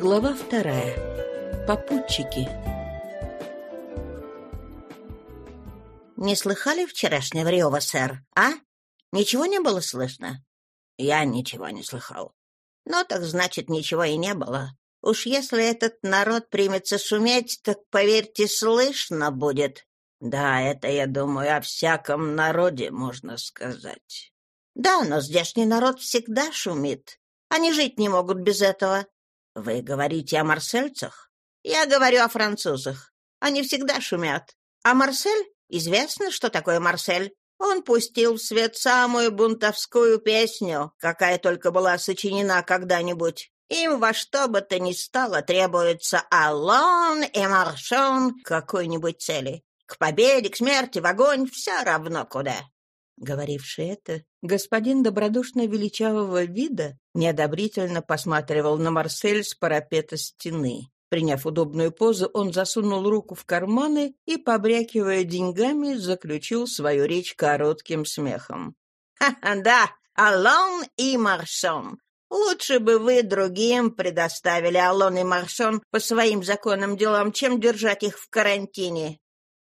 Глава вторая. Попутчики. «Не слыхали вчерашнего рева, сэр, а? Ничего не было слышно?» «Я ничего не слыхал». «Ну, так значит, ничего и не было. Уж если этот народ примется шуметь, так, поверьте, слышно будет». «Да, это, я думаю, о всяком народе можно сказать». «Да, но здешний народ всегда шумит. Они жить не могут без этого. Вы говорите о марсельцах? Я говорю о французах. Они всегда шумят. А Марсель? Известно, что такое Марсель. Он пустил в свет самую бунтовскую песню, какая только была сочинена когда-нибудь. Им во что бы то ни стало требуется «Алон и маршон» какой-нибудь цели. К победе, к смерти, в огонь, все равно куда. Говоривший это, господин добродушно величавого вида неодобрительно посматривал на Марсель с парапета стены. Приняв удобную позу, он засунул руку в карманы и, побрякивая деньгами, заключил свою речь коротким смехом. «Ха-ха, да, Алон и Маршон. Лучше бы вы другим предоставили Алон и Маршон по своим законным делам, чем держать их в карантине».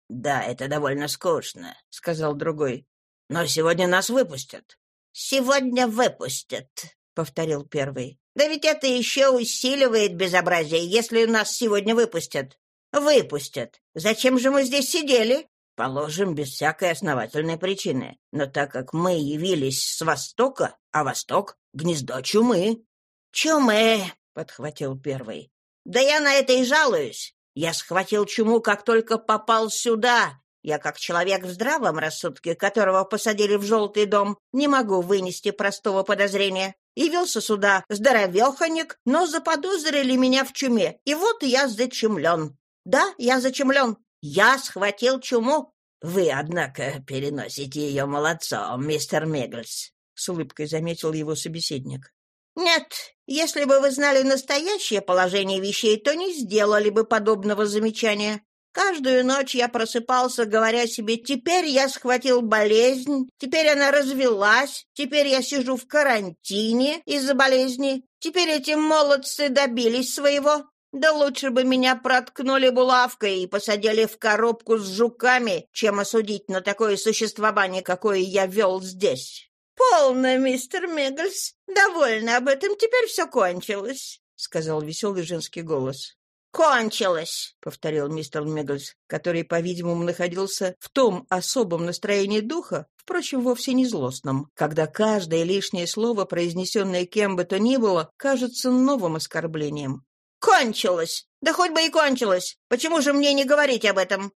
«Да, это довольно скучно», — сказал другой. Но сегодня нас выпустят. Сегодня выпустят, повторил первый. Да ведь это еще усиливает безобразие, если нас сегодня выпустят. Выпустят. Зачем же мы здесь сидели? Положим, без всякой основательной причины. Но так как мы явились с Востока, а Восток — гнездо чумы. «Чумы!» — подхватил первый. «Да я на это и жалуюсь. Я схватил чуму, как только попал сюда, я, как человек в здравом рассудке, которого посадили в желтый дом, не могу вынести простого подозрения. Явился сюда здоровеханик, но заподозрили меня в чуме, и вот я зачумлен. Да, я зачумлен. Я схватил чуму. Вы, однако, переносите ее молодцом, мистер Мегглс, — с улыбкой заметил его собеседник. «Нет, если бы вы знали настоящее положение вещей, то не сделали бы подобного замечания. Каждую ночь я просыпался, говоря себе, теперь я схватил болезнь, теперь она развелась, теперь я сижу в карантине из-за болезни, теперь эти молодцы добились своего. Да лучше бы меня проткнули булавкой и посадили в коробку с жуками, чем осудить на такое существование, какое я вел здесь. «Полно, мистер Мегглс. Довольно об этом. Теперь все кончилось», — сказал веселый женский голос. «Кончилось», — повторил мистер Мегглс, который, по-видимому, находился в том особом настроении духа, впрочем, вовсе не злостном, когда каждое лишнее слово, произнесенное кем бы то ни было, кажется новым оскорблением. «Кончилось! Да хоть бы и кончилось! Почему же мне не говорить об этом?»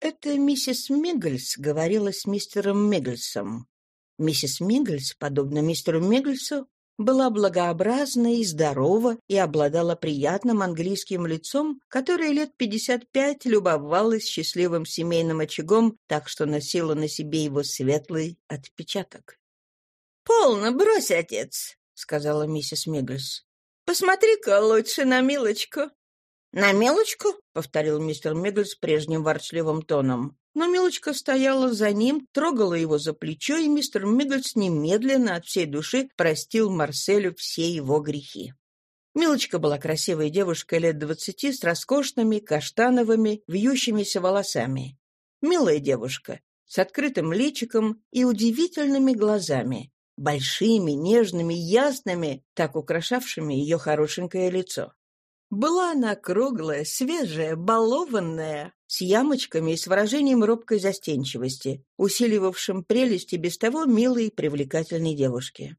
Это миссис Миггельс говорила с мистером Миггельсом. Миссис Миггельс, подобно мистеру Миггельсу, была благообразна и здорова и обладала приятным английским лицом, которое лет пятьдесят пять любовалось счастливым семейным очагом, так что носила на себе его светлый отпечаток. «Полно, брось, отец», — сказала миссис Мигглс. «Посмотри-ка лучше на Милочку». «На Милочку?» — повторил мистер Мигглс прежним ворчливым тоном. Но Милочка стояла за ним, трогала его за плечо, и мистер Миггельс немедленно от всей души простил Марселю все его грехи. Милочка была красивой девушкой лет двадцати с роскошными, каштановыми, вьющимися волосами. Милая девушка, с открытым личиком и удивительными глазами, большими, нежными, ясными, так украшавшими ее хорошенькое лицо. Была она круглая, свежая, балованная, с ямочками и с выражением робкой застенчивости, усиливавшим прелести без того милой и привлекательной девушки.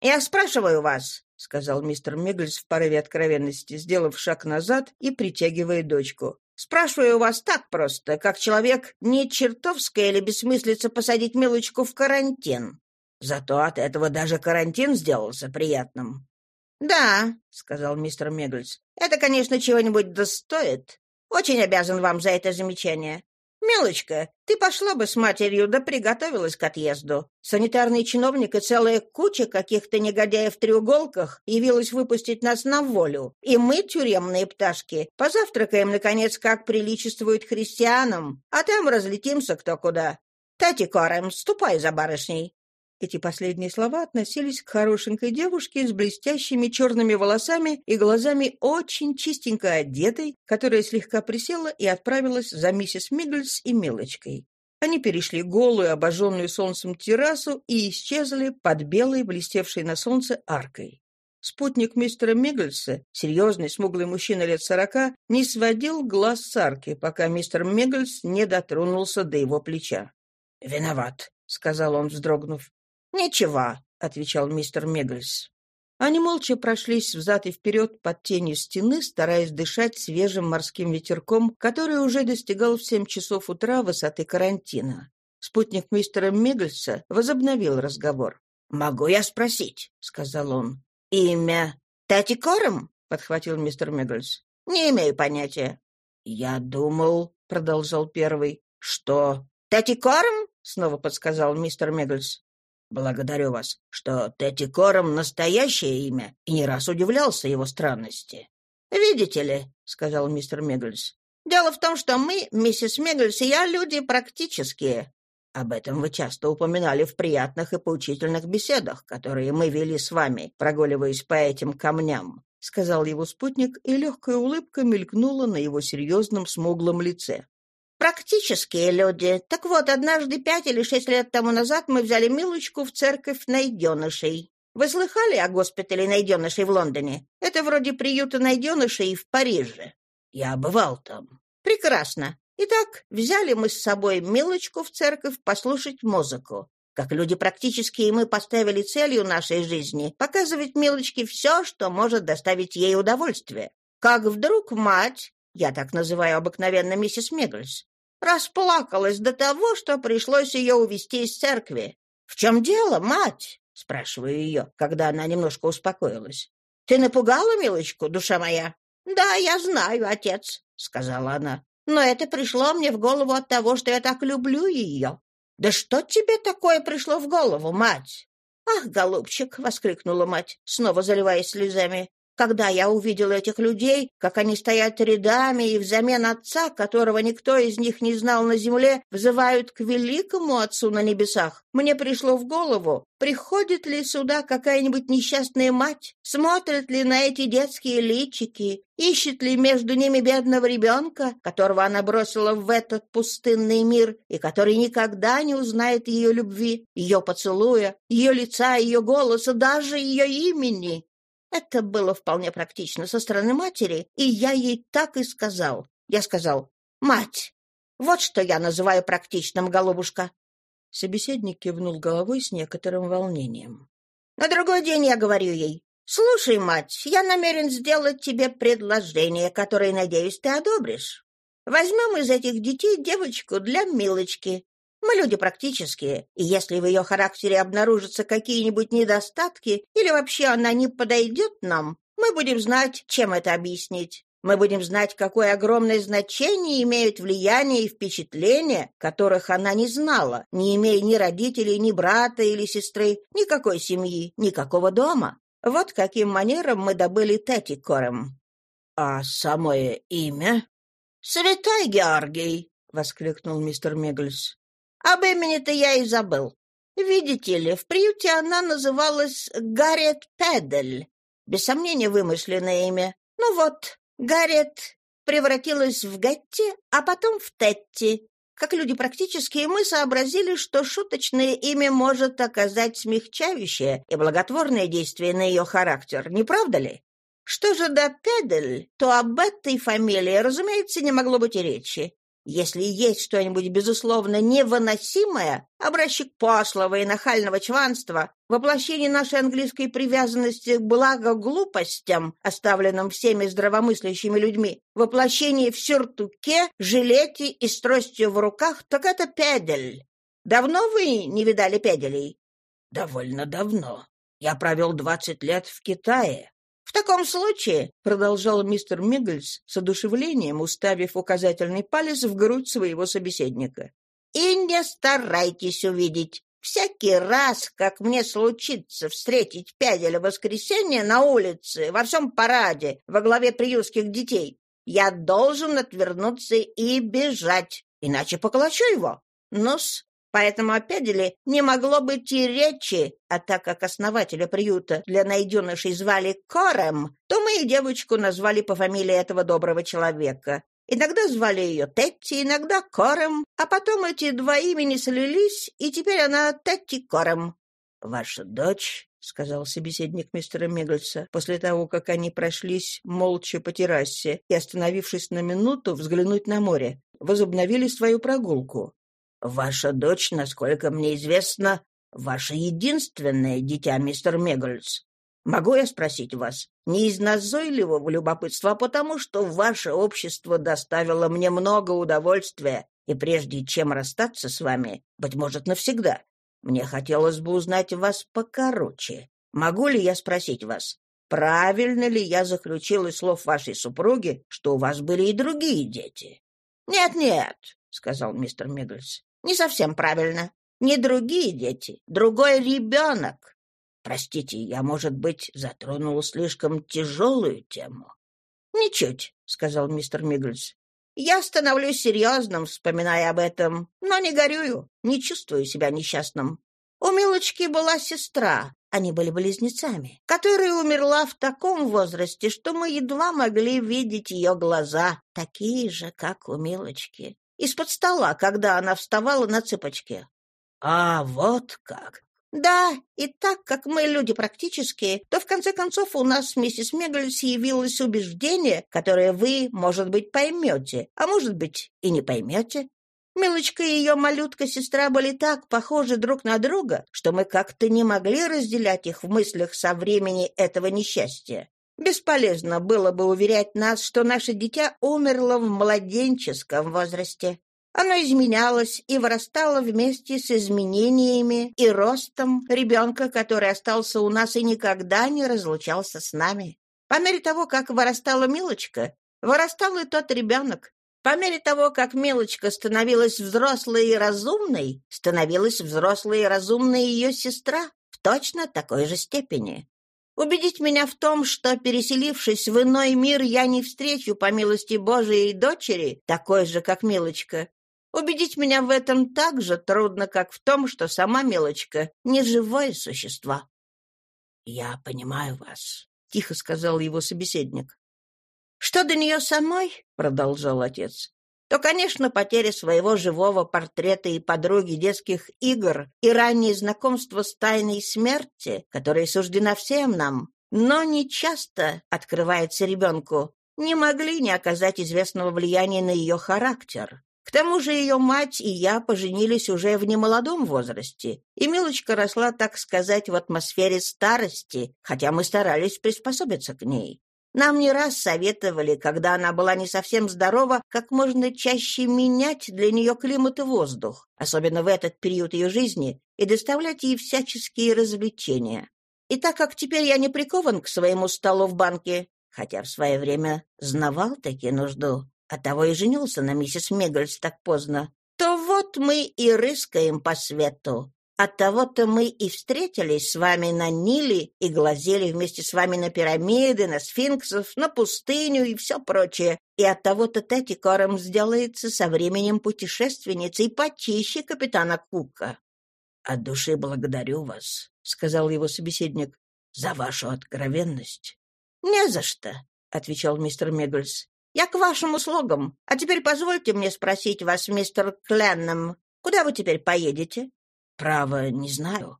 «Я спрашиваю вас», — сказал мистер Меглис в порыве откровенности, сделав шаг назад и притягивая дочку. «Спрашиваю вас так просто, как человек, не чертовская или бессмыслица посадить Милочку в карантин. Зато от этого даже карантин сделался приятным. «Да», — сказал мистер Мегглс, — «это, конечно, чего-нибудь достоит. Очень обязан вам за это замечание. Милочка, ты пошла бы с матерью, да приготовилась к отъезду. Санитарный чиновник и целая куча каких-то негодяев в треуголках явилась выпустить нас на волю. И мы, тюремные пташки, позавтракаем, наконец, как приличествует христианам, а там разлетимся кто куда. Тати Корем, ступай за барышней». Эти последние слова относились к хорошенькой девушке с блестящими черными волосами и глазами очень чистенько одетой, которая слегка присела и отправилась за миссис Миггельс и Милочкой. Они перешли голую, обожженную солнцем террасу и исчезли под белой, блестевшей на солнце аркой. Спутник мистера Миггельса, серьезный, смуглый мужчина лет сорока, не сводил глаз с арки, пока мистер Миггельс не дотронулся до его плеча. «Виноват», — сказал он, вздрогнув. «Ничего», — отвечал мистер Миггельс. Они молча прошлись взад и вперед под тенью стены, стараясь дышать свежим морским ветерком, который уже достигал в семь часов утра высоты карантина. Спутник мистера Миггельса возобновил разговор. «Могу я спросить?» — сказал он. «Имя Тати Кором?» — подхватил мистер Миггельс. «Не имею понятия». «Я думал», — продолжал первый, — «что...» «Тати Кором?» — снова подсказал мистер Миггельс. Благодарю вас, что Тетти Кором настоящее имя, и не раз удивлялся его странности. «Видите ли», — сказал мистер Мегглс, — «дело в том, что мы, миссис Мегглс и я, люди практические. Об этом вы часто упоминали в приятных и поучительных беседах, которые мы вели с вами, прогуливаясь по этим камням», — сказал его спутник, и легкая улыбка мелькнула на его серьезном смуглом лице. Практические люди. Так вот, однажды пять или шесть лет тому назад мы взяли Милочку в церковь найденышей. Вы слыхали о госпитале найденышей в Лондоне? Это вроде приюта найденышей в Париже. Я бывал там. Прекрасно. Итак, взяли мы с собой Милочку в церковь послушать музыку. Как люди практические, мы поставили целью нашей жизни показывать Милочке все, что может доставить ей удовольствие. Как вдруг мать, я так называю обыкновенно миссис Мегглс, Расплакалась до того, что пришлось ее увести из церкви. «В чем дело, мать?» — спрашиваю ее, когда она немножко успокоилась. «Ты напугала милочку, душа моя?» «Да, я знаю, отец», — сказала она. «Но это пришло мне в голову от того, что я так люблю ее». «Да что тебе такое пришло в голову, мать?» «Ах, голубчик!» — воскликнула мать, снова заливаясь слезами. Когда я увидел этих людей, как они стоят рядами и взамен отца, которого никто из них не знал на земле, взывают к великому отцу на небесах, мне пришло в голову, приходит ли сюда какая-нибудь несчастная мать, смотрит ли на эти детские личики, ищет ли между ними бедного ребенка, которого она бросила в этот пустынный мир и который никогда не узнает ее любви, ее поцелуя, ее лица, ее голоса, даже ее имени. Это было вполне практично со стороны матери, и я ей так и сказал. Я сказал, «Мать, вот что я называю практичным, голубушка». Собеседник кивнул головой с некоторым волнением. На другой день я говорю ей, «Слушай, мать, я намерен сделать тебе предложение, которое, надеюсь, ты одобришь. Возьмем из этих детей девочку для Милочки. Мы люди практические, и если в ее характере обнаружатся какие-нибудь недостатки или вообще она не подойдет нам, мы будем знать, чем это объяснить. Мы будем знать, какое огромное значение имеют влияние и впечатления, которых она не знала, не имея ни родителей, ни брата или сестры, никакой семьи, никакого дома. Вот каким манером мы добыли Тети Корем. — А самое имя? — Святой Георгий! — воскликнул мистер Мегльс. Об имени-то я и забыл. Видите ли, в приюте она называлась Гарриет Педель. Без сомнения, вымышленное имя. Ну вот, Гарриет превратилась в Гетти, а потом в Тетти. Как люди практические, мы сообразили, что шуточное имя может оказать смягчающее и благотворное действие на ее характер, не правда ли? Что же до Педель, то об этой фамилии, разумеется, не могло быть и речи. Если есть что-нибудь, безусловно, невыносимое, образчик пошлого и нахального чванства, воплощение нашей английской привязанности к благоглупостям, оставленным всеми здравомыслящими людьми, воплощение в сюртуке, жилете и с в руках, так это педель. Давно вы не видали педелей? Довольно давно. Я провел двадцать лет в Китае. «В таком случае», — продолжал мистер Миггельс с одушевлением, уставив указательный палец в грудь своего собеседника, «и не старайтесь увидеть. Всякий раз, как мне случится встретить Пяделя воскресенье на улице, во всем параде, во главе приютских детей, я должен отвернуться и бежать, иначе поколочу его. Ну-с, Поэтому о Педеле не могло быть и речи, а так как основателя приюта для найденышей звали Корем, то мы и девочку назвали по фамилии этого доброго человека. Иногда звали ее Тетти, иногда Корем, а потом эти два имени слились, и теперь она Тетти Корем. «Ваша дочь», — сказал собеседник мистера Миггельса, после того, как они прошлись молча по террасе и, остановившись на минуту, взглянуть на море, возобновили свою прогулку. Ваша дочь, насколько мне известно, ваше единственное дитя, мистер Мегальс. Могу я спросить вас, не из назойливого любопытства, а потому что ваше общество доставило мне много удовольствия, и прежде чем расстаться с вами, быть может, навсегда, мне хотелось бы узнать вас покороче. Могу ли я спросить вас, правильно ли я заключил из слов вашей супруги, что у вас были и другие дети? «Нет-нет», — сказал мистер Мигглс, не совсем правильно. Не другие дети, другой ребенок. Простите, я, может быть, затронул слишком тяжелую тему. Ничуть, сказал мистер Мигглс. Я становлюсь серьезным, вспоминая об этом, но не горюю, не чувствую себя несчастным. У Милочки была сестра, они были близнецами, которая умерла в таком возрасте, что мы едва могли видеть ее глаза, такие же, как у Милочки из-под стола, когда она вставала на цыпочки. А вот как. Да, и так как мы люди практические, то в конце концов у нас, миссис Мегальс, явилось убеждение, которое вы, может быть, поймете, а может быть, и не поймете. Милочка и ее малютка-сестра были так похожи друг на друга, что мы как-то не могли разделять их в мыслях со времени этого несчастья. Бесполезно было бы уверять нас, что наше дитя умерло в младенческом возрасте. Оно изменялось и вырастало вместе с изменениями и ростом ребенка, который остался у нас и никогда не разлучался с нами. По мере того, как вырастала Милочка, вырастал и тот ребенок. По мере того, как Милочка становилась взрослой и разумной, становилась взрослой и разумной ее сестра в точно такой же степени. Убедить меня в том, что, переселившись в иной мир, я не встречу, по милости Божией, дочери, такой же, как Милочка. Убедить меня в этом так же трудно, как в том, что сама Милочка — не живое существо. — Я понимаю вас, — тихо сказал его собеседник. — Что до нее самой, — продолжал отец, то, конечно, потеря своего живого портрета и подруги детских игр и раннее знакомство с тайной смерти, которая суждена всем нам, но не часто открывается ребенку, не могли не оказать известного влияния на ее характер. К тому же ее мать и я поженились уже в немолодом возрасте, и Милочка росла, так сказать, в атмосфере старости, хотя мы старались приспособиться к ней. Нам не раз советовали, когда она была не совсем здорова, как можно чаще менять для нее климат и воздух, особенно в этот период ее жизни, и доставлять ей всяческие развлечения. И так как теперь я не прикован к своему столу в банке, хотя в свое время знавал таки нужду, оттого и женился на миссис Мегальс так поздно, то вот мы и рыскаем по свету, Оттого-то мы и встретились с вами на Ниле и глазели вместе с вами на пирамиды, на сфинксов, на пустыню и все прочее. И оттого-то Тетти Кором сделается со временем путешественницей почище капитана Кука. — От души благодарю вас, — сказал его собеседник, — за вашу откровенность. — Не за что, — отвечал мистер Меггельс. — Я к вашим услугам. А теперь позвольте мне спросить вас, мистер Кленном, куда вы теперь поедете? Право, не знаю.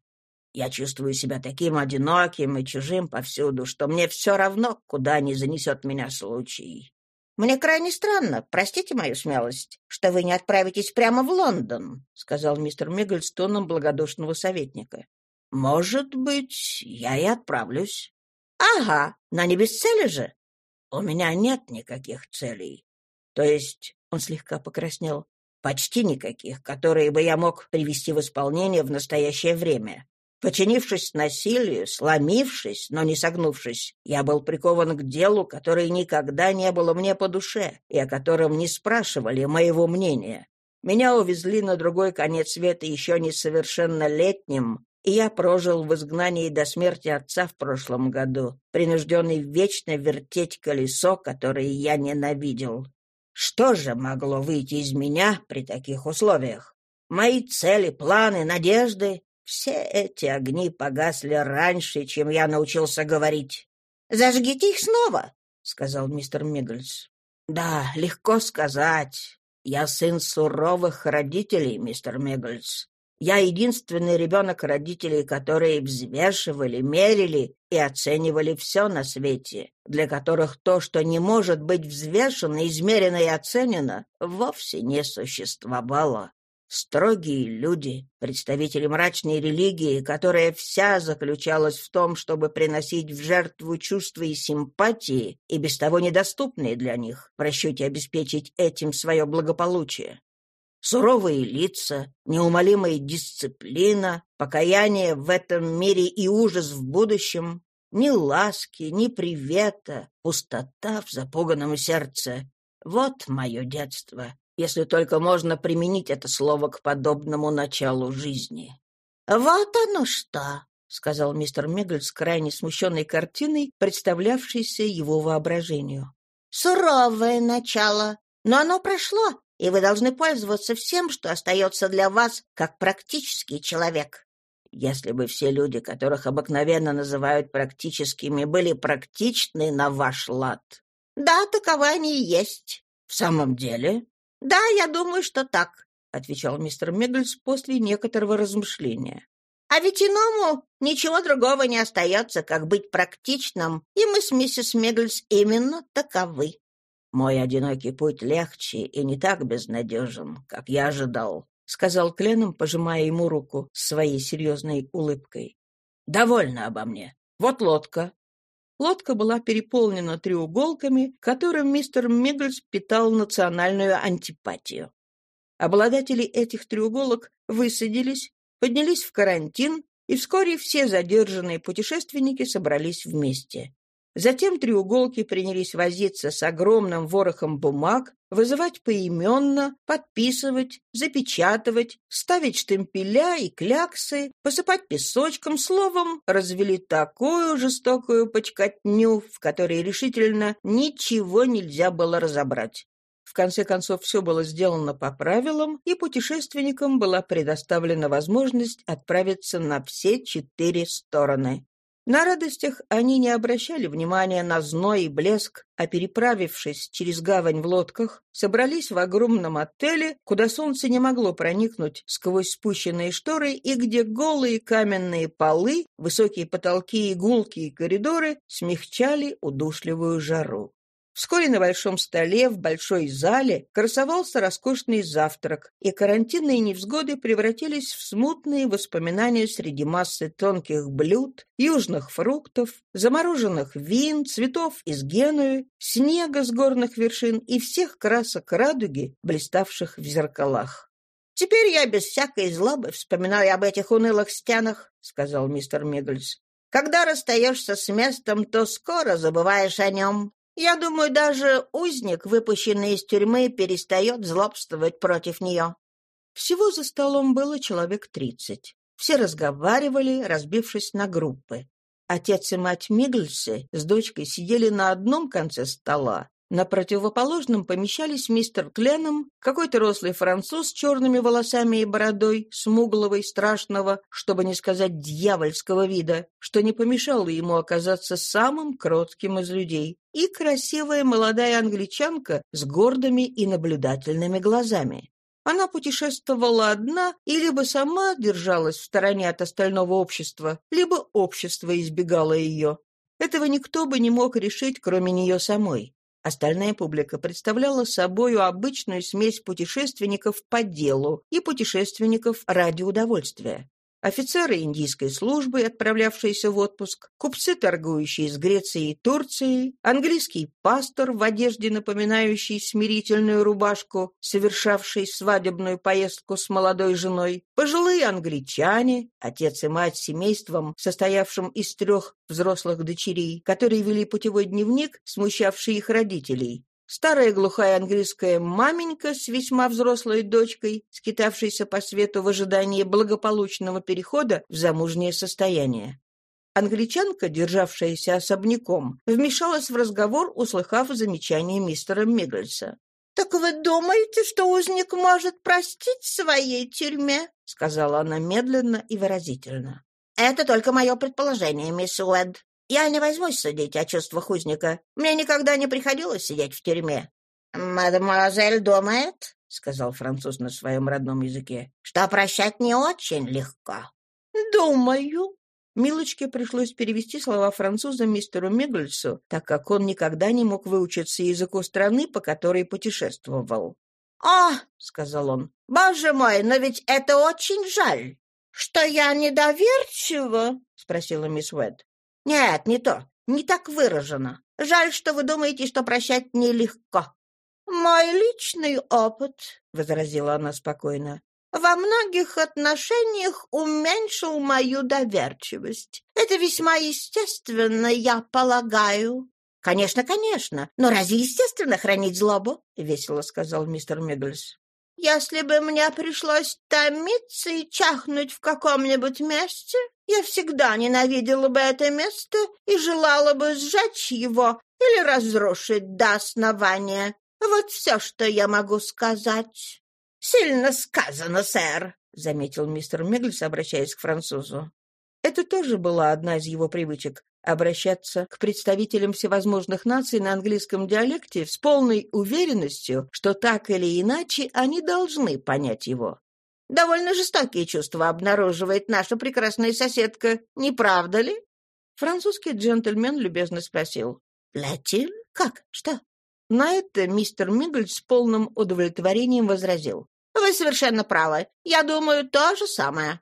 Я чувствую себя таким одиноким и чужим повсюду, что мне все равно, куда не занесет меня случай. «Мне крайне странно, простите мою смелость, что вы не отправитесь прямо в Лондон», — сказал мистер Миггль с тоном благодушного советника. «Может быть, я и отправлюсь». «Ага, но не без цели же». «У меня нет никаких целей. То есть...» — он слегка покраснел. Почти никаких, которые бы я мог привести в исполнение в настоящее время. Починившись насилию, сломившись, но не согнувшись, я был прикован к делу, которое никогда не было мне по душе и о котором не спрашивали моего мнения. Меня увезли на другой конец света еще несовершеннолетним, и я прожил в изгнании до смерти отца в прошлом году, принужденный вечно вертеть колесо, которое я ненавидел. Что же могло выйти из меня при таких условиях? Мои цели, планы, надежды — все эти огни погасли раньше, чем я научился говорить. «Зажгите их снова», — сказал мистер Миггельс. «Да, легко сказать. Я сын суровых родителей, мистер Миггельс. Я единственный ребенок родителей, которые взвешивали, мерили и оценивали все на свете, для которых то, что не может быть взвешено, измерено и оценено, вовсе не существовало. Строгие люди, представители мрачной религии, которая вся заключалась в том, чтобы приносить в жертву чувства и симпатии, и без того недоступные для них, в расчете обеспечить этим свое благополучие. Суровые лица, неумолимая дисциплина, покаяние в этом мире и ужас в будущем, ни ласки, ни привета, пустота в запуганном сердце. Вот мое детство, если только можно применить это слово к подобному началу жизни. «Вот оно что!» — сказал мистер Мегль с крайне смущенной картиной, представлявшейся его воображению. «Суровое начало, но оно прошло, и вы должны пользоваться всем, что остается для вас, как практический человек. Если бы все люди, которых обыкновенно называют практическими, были практичны на ваш лад. Да, таковы они и есть. В самом деле? «Да, я думаю, что так», — отвечал мистер Меггельс после некоторого размышления. «А ведь иному ничего другого не остается, как быть практичным, и мы с миссис Меггельс именно таковы». «Мой одинокий путь легче и не так безнадежен, как я ожидал», — сказал Кленом, пожимая ему руку своей серьезной улыбкой. «Довольно обо мне. Вот лодка. Лодка была переполнена треуголками, которым мистер Миггельс питал национальную антипатию. Обладатели этих треуголок высадились, поднялись в карантин, и вскоре все задержанные путешественники собрались вместе. Затем треуголки принялись возиться с огромным ворохом бумаг, вызывать поименно, подписывать, запечатывать, ставить штемпеля и кляксы, посыпать песочком, словом, развели такую жестокую почкотню, в которой решительно ничего нельзя было разобрать. В конце концов, все было сделано по правилам, и путешественникам была предоставлена возможность отправиться на все четыре стороны. На радостях они не обращали внимания на зной и блеск, а переправившись через гавань в лодках, собрались в огромном отеле, куда солнце не могло проникнуть сквозь спущенные шторы и где голые каменные полы, высокие потолки и гулкие коридоры смягчали удушливую жару. Вскоре на большом столе в большой зале красовался роскошный завтрак, и карантинные невзгоды превратились в смутные воспоминания среди массы тонких блюд, южных фруктов, замороженных вин, цветов из Генуи, снега с горных вершин и всех красок радуги, блиставших в зеркалах. «Теперь я без всякой злобы вспоминаю об этих унылых стенах», — сказал мистер Миггельс. «Когда расстаешься с местом, то скоро забываешь о нем. Я думаю, даже узник, выпущенный из тюрьмы, перестает злобствовать против нее. Всего за столом было человек тридцать. Все разговаривали, разбившись на группы. Отец и мать Мигельсы с дочкой сидели на одном конце стола, на противоположном помещались мистер Кленом, какой-то рослый француз с черными волосами и бородой, смуглого и страшного, чтобы не сказать дьявольского вида, что не помешало ему оказаться самым кротким из людей, и красивая молодая англичанка с гордыми и наблюдательными глазами. Она путешествовала одна и либо сама держалась в стороне от остального общества, либо общество избегало ее. Этого никто бы не мог решить, кроме нее самой. Остальная публика представляла собою обычную смесь путешественников по делу и путешественников ради удовольствия офицеры индийской службы, отправлявшиеся в отпуск, купцы, торгующие с Грецией и Турцией, английский пастор в одежде, напоминающей смирительную рубашку, совершавший свадебную поездку с молодой женой, пожилые англичане, отец и мать семейством, состоявшим из трех взрослых дочерей, которые вели путевой дневник, смущавший их родителей, Старая глухая английская маменька с весьма взрослой дочкой, скитавшейся по свету в ожидании благополучного перехода в замужнее состояние. Англичанка, державшаяся особняком, вмешалась в разговор, услыхав замечание мистера Миггельса. «Так вы думаете, что узник может простить своей тюрьме?» — сказала она медленно и выразительно. «Это только мое предположение, мисс Уэд. Я не возьмусь судить о чувствах узника. Мне никогда не приходилось сидеть в тюрьме». «Мадемуазель думает, — сказал француз на своем родном языке, — что прощать не очень легко». «Думаю», Милочке пришлось перевести слова француза мистеру Миггельсу, так как он никогда не мог выучиться языку страны, по которой путешествовал. «А!» — сказал он. «Боже мой, но ведь это очень жаль!» «Что я недоверчива?» — спросила мисс Уэд. «Нет, не то. Не так выражено. Жаль, что вы думаете, что прощать нелегко». «Мой личный опыт», — возразила она спокойно, во многих отношениях уменьшил мою доверчивость. Это весьма естественно, я полагаю. — Конечно, конечно. Но разве естественно хранить злобу? — весело сказал мистер Мигглс. — Если бы мне пришлось томиться и чахнуть в каком-нибудь месте, я всегда ненавидела бы это место и желала бы сжечь его или разрушить до основания. Вот все, что я могу сказать. «Сильно сказано, сэр», — заметил мистер Миглс, обращаясь к французу. Это тоже была одна из его привычек — обращаться к представителям всевозможных наций на английском диалекте с полной уверенностью, что так или иначе они должны понять его. «Довольно жестокие чувства обнаруживает наша прекрасная соседка, не правда ли?» Французский джентльмен любезно спросил. «Латин? Как? Что?» На это мистер Миггль с полным удовлетворением возразил. Вы совершенно правы. Я думаю, то же самое.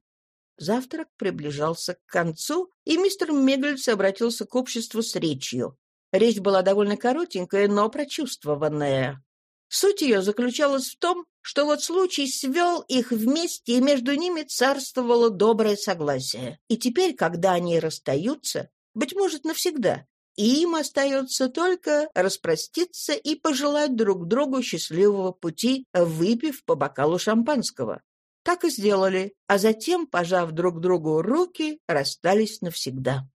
Завтрак приближался к концу, и мистер Миггельс обратился к обществу с речью. Речь была довольно коротенькая, но прочувствованная. Суть ее заключалась в том, что вот случай свел их вместе, и между ними царствовало доброе согласие. И теперь, когда они расстаются, быть может, навсегда, им остается только распроститься и пожелать друг другу счастливого пути, выпив по бокалу шампанского. Так и сделали, а затем, пожав друг другу руки, расстались навсегда.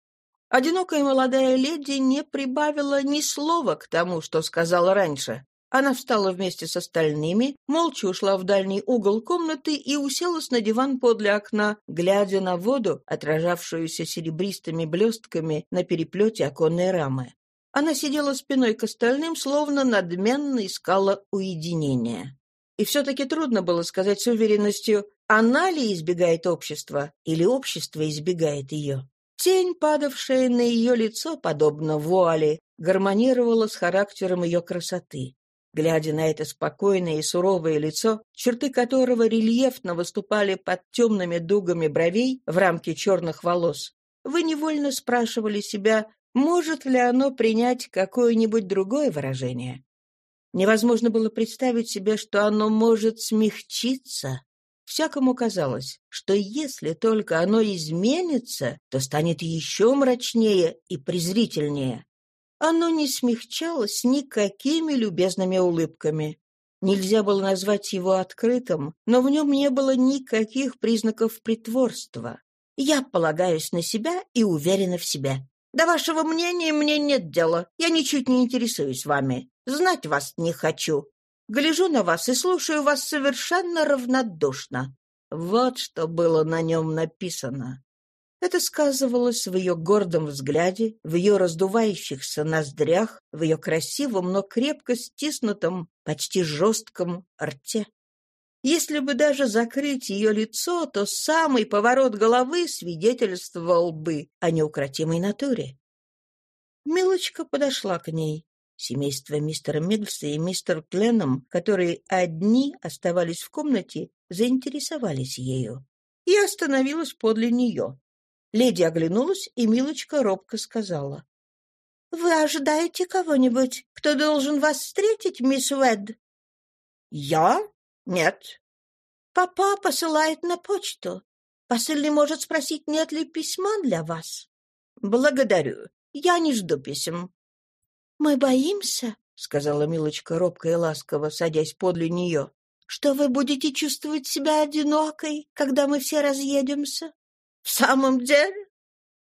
Одинокая молодая леди не прибавила ни слова к тому, что сказала раньше, она встала вместе с остальными, молча ушла в дальний угол комнаты и уселась на диван подле окна, глядя на воду, отражавшуюся серебристыми блестками на переплете оконной рамы. Она сидела спиной к остальным, словно надменно искала уединения. И все-таки трудно было сказать с уверенностью, она ли избегает общества или общество избегает ее. Тень, падавшая на ее лицо, подобно вуали, гармонировала с характером ее красоты. Глядя на это спокойное и суровое лицо, черты которого рельефно выступали под темными дугами бровей в рамке черных волос, вы невольно спрашивали себя, может ли оно принять какое-нибудь другое выражение. Невозможно было представить себе, что оно может смягчиться. Всякому казалось, что если только оно изменится, то станет еще мрачнее и презрительнее. Оно не смягчалось никакими любезными улыбками. Нельзя было назвать его открытым, но в нем не было никаких признаков притворства. Я полагаюсь на себя и уверена в себе. До вашего мнения мне нет дела. Я ничуть не интересуюсь вами. Знать вас не хочу. Гляжу на вас и слушаю вас совершенно равнодушно. Вот что было на нем написано. Это сказывалось в ее гордом взгляде, в ее раздувающихся ноздрях, в ее красивом, но крепко стиснутом, почти жестком рте. Если бы даже закрыть ее лицо, то самый поворот головы свидетельствовал бы о неукротимой натуре. Милочка подошла к ней. Семейство мистера Миддлса и мистер Кленном, которые одни оставались в комнате, заинтересовались ею. И остановилась подле нее. Леди оглянулась, и Милочка робко сказала. — Вы ожидаете кого-нибудь, кто должен вас встретить, мисс Уэд? — Я? Нет. — Папа посылает на почту. Посыльный может спросить, нет ли письма для вас. — Благодарю. Я не жду писем. — Мы боимся, — сказала Милочка робко и ласково, садясь подле нее, — что вы будете чувствовать себя одинокой, когда мы все разъедемся. «В самом деле?»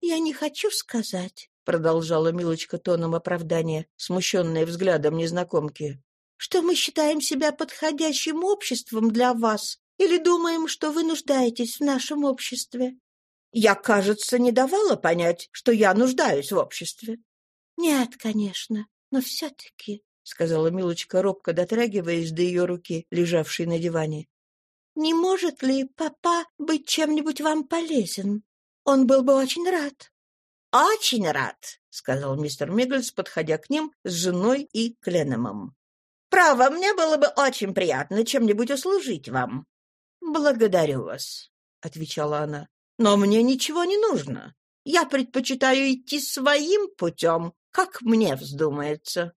«Я не хочу сказать», — продолжала Милочка тоном оправдания, смущенная взглядом незнакомки, что мы считаем себя подходящим обществом для вас или думаем, что вы нуждаетесь в нашем обществе. Я, кажется, не давала понять, что я нуждаюсь в обществе. Нет, конечно, но все-таки, — сказала Милочка, робко дотрагиваясь до ее руки, лежавшей на диване. «Не может ли папа быть чем-нибудь вам полезен? Он был бы очень рад». «Очень рад», — сказал мистер Миггельс, подходя к ним с женой и Кленомом. «Право, мне было бы очень приятно чем-нибудь услужить вам». «Благодарю вас», — отвечала она. «Но мне ничего не нужно. Я предпочитаю идти своим путем, как мне вздумается».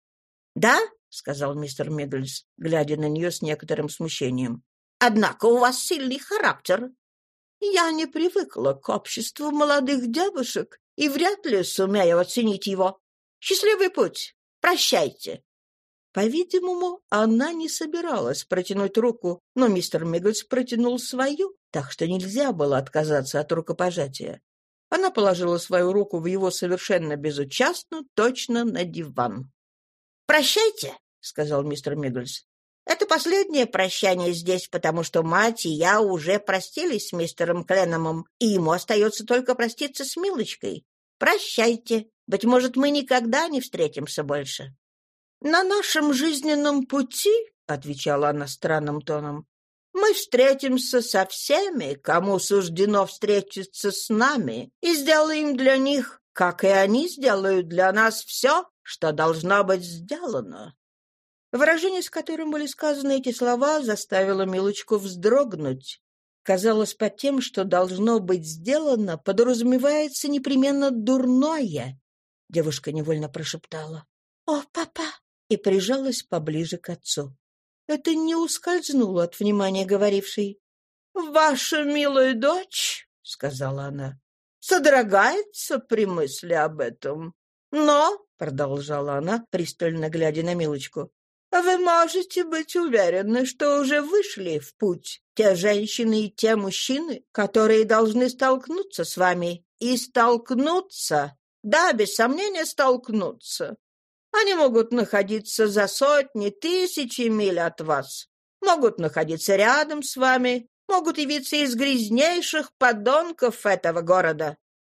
«Да?» — сказал мистер Миггельс, глядя на нее с некоторым смущением. «Однако у вас сильный характер». «Я не привыкла к обществу молодых девушек и вряд ли сумею оценить его. Счастливый путь! Прощайте!» По-видимому, она не собиралась протянуть руку, но мистер Миггельс протянул свою, так что нельзя было отказаться от рукопожатия. Она положила свою руку в его совершенно безучастную, точно на диван. «Прощайте», — сказал мистер Миггельс. «Это последнее прощание здесь, потому что мать и я уже простились с мистером Кленомом, и ему остается только проститься с Милочкой. Прощайте. Быть может, мы никогда не встретимся больше». «На нашем жизненном пути», — отвечала она странным тоном, «мы встретимся со всеми, кому суждено встретиться с нами, и сделаем для них, как и они сделают для нас все, что должно быть сделано». Выражение, с которым были сказаны эти слова, заставило Милочку вздрогнуть. Казалось, под тем, что должно быть сделано, подразумевается непременно дурное. Девушка невольно прошептала «О, папа!» и прижалась поближе к отцу. Это не ускользнуло от внимания говорившей. «Ваша милая дочь», — сказала она, — «содрогается при мысли об этом. Но, — продолжала она, пристально глядя на Милочку, — вы можете быть уверены, что уже вышли в путь те женщины и те мужчины, которые должны столкнуться с вами. И столкнуться, да, без сомнения, столкнуться. Они могут находиться за сотни, тысячи миль от вас, могут находиться рядом с вами, могут явиться из грязнейших подонков этого города.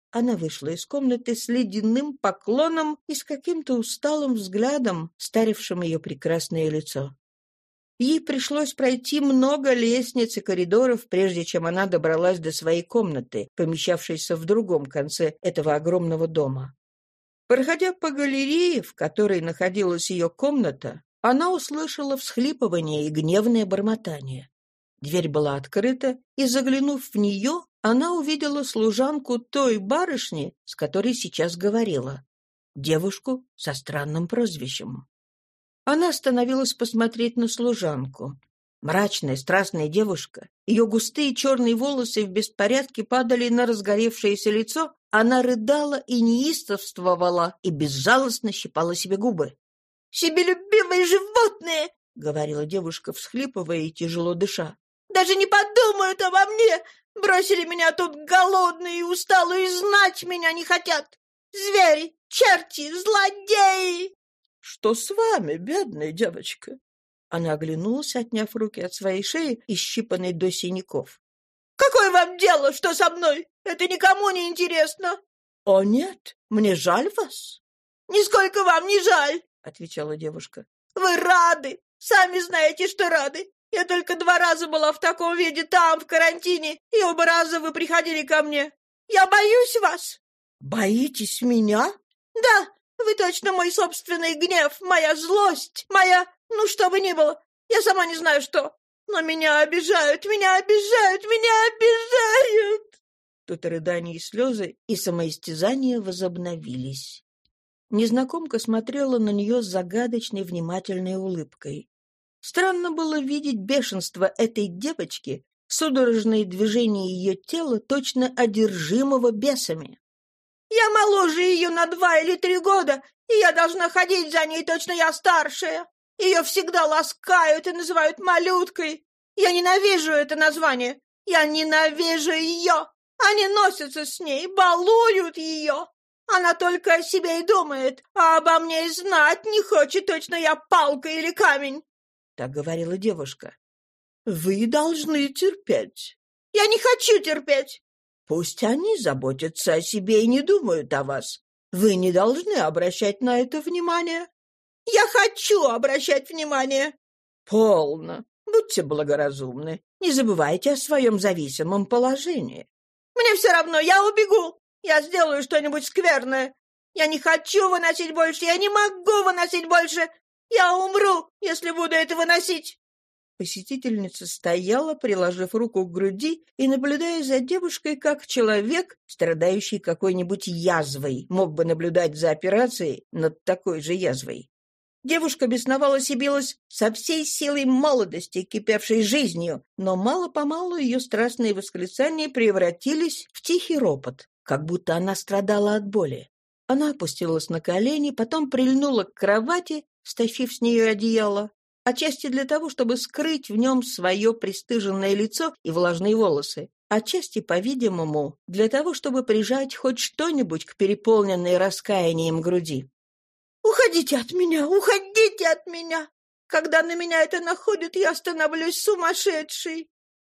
Она вышла из комнаты с ледяным поклоном и с каким-то усталым взглядом, старившим ее прекрасное лицо. Ей пришлось пройти много лестниц и коридоров, прежде чем она добралась до своей комнаты, помещавшейся в другом конце этого огромного дома. Проходя по галерее, в которой находилась ее комната, она услышала всхлипывание и гневное бормотание. Дверь была открыта, и, заглянув в нее, она увидела служанку той барышни, с которой сейчас говорила. Девушку со странным прозвищем. Она остановилась посмотреть на служанку. Мрачная, страстная девушка. Ее густые черные волосы в беспорядке падали на разгоревшееся лицо. Она рыдала и неистовствовала, и безжалостно щипала себе губы. «Себелюбивые животные!» — говорила девушка, всхлипывая и тяжело дыша. Даже не подумают обо мне. Бросили меня тут голодные и усталые, и знать меня не хотят. Звери, черти, злодеи!» «Что с вами, бедная девочка?» Она оглянулась, отняв руки от своей шеи, исщипанной до синяков. «Какое вам дело, что со мной? Это никому не интересно!» «О, нет, мне жаль вас!» «Нисколько вам не жаль!» — отвечала девушка. «Вы рады! Сами знаете, что рады! Я только два раза была в таком виде там, в карантине, и оба раза вы приходили ко мне. Я боюсь вас!» «Боитесь меня?» «Да, вы точно мой собственный гнев, моя злость, моя... Ну, что бы ни было, я сама не знаю что. Но меня обижают, меня обижают, меня обижают!» Тут рыдания и слезы, и самоистязания возобновились. Незнакомка смотрела на нее с загадочной внимательной улыбкой. Странно было видеть бешенство этой девочки, судорожные движения ее тела, точно одержимого бесами. «Я моложе ее на два или три года, и я должна ходить за ней, точно я старшая. Ее всегда ласкают и называют малюткой. Я ненавижу это название. Я ненавижу ее. Они носятся с ней, балуют ее. Она только о себе и думает, а обо мне и знать не хочет, точно я палка или камень. так говорила девушка. Вы должны терпеть. Я не хочу терпеть. Пусть они заботятся о себе и не думают о вас. Вы не должны обращать на это внимание. Я хочу обращать внимание. Полно. Будьте благоразумны. Не забывайте о своем зависимом положении. Мне все равно, я убегу. Я сделаю что-нибудь скверное. Я не хочу выносить больше, я не могу выносить больше. Я умру, если буду это выносить. Посетительница стояла, приложив руку к груди и наблюдая за девушкой, как человек, страдающий какой-нибудь язвой, мог бы наблюдать за операцией над такой же язвой. Девушка бесновалась и билась со всей силой молодости, кипевшей жизнью, но мало-помалу ее страстные восклицания превратились в тихий ропот, как будто она страдала от боли. Она опустилась на колени, потом прильнула к кровати, стащив с нее одеяло, отчасти для того, чтобы скрыть в нем свое пристыженное лицо и влажные волосы, отчасти, по-видимому, для того, чтобы прижать хоть что-нибудь к переполненной раскаянием груди. «Уходите от меня! Уходите от меня! Когда на меня это находит, я становлюсь сумасшедшей!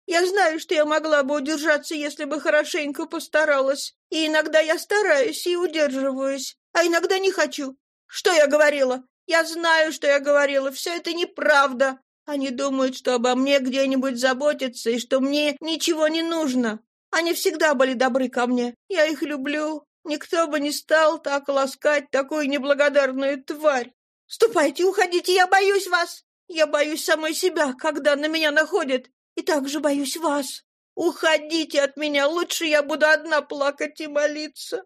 Я знаю, что я могла бы удержаться, если бы хорошенько постаралась. И иногда я стараюсь и удерживаюсь, а иногда не хочу. Что я говорила? Я знаю, что я говорила, все это неправда. Они думают, что обо мне где-нибудь заботятся и что мне ничего не нужно. Они всегда были добры ко мне. Я их люблю. Никто бы не стал так ласкать такую неблагодарную тварь. Ступайте, уходите, я боюсь вас. Я боюсь самой себя, когда на меня находят, и также боюсь вас. Уходите от меня, лучше я буду одна плакать и молиться.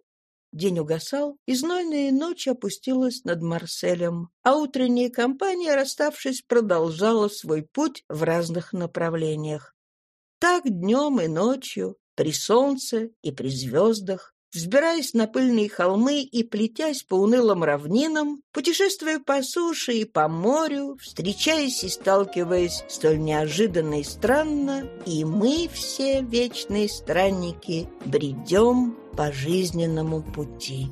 День угасал, и знойная ночь опустилась над Марселем, а утренняя компания, расставшись, продолжала свой путь в разных направлениях. Так днем и ночью, при солнце и при звездах, взбираясь на пыльные холмы и плетясь по унылым равнинам, путешествуя по суше и по морю, встречаясь и сталкиваясь столь неожиданно и странно, и мы все вечные странники бредем по жизненному пути.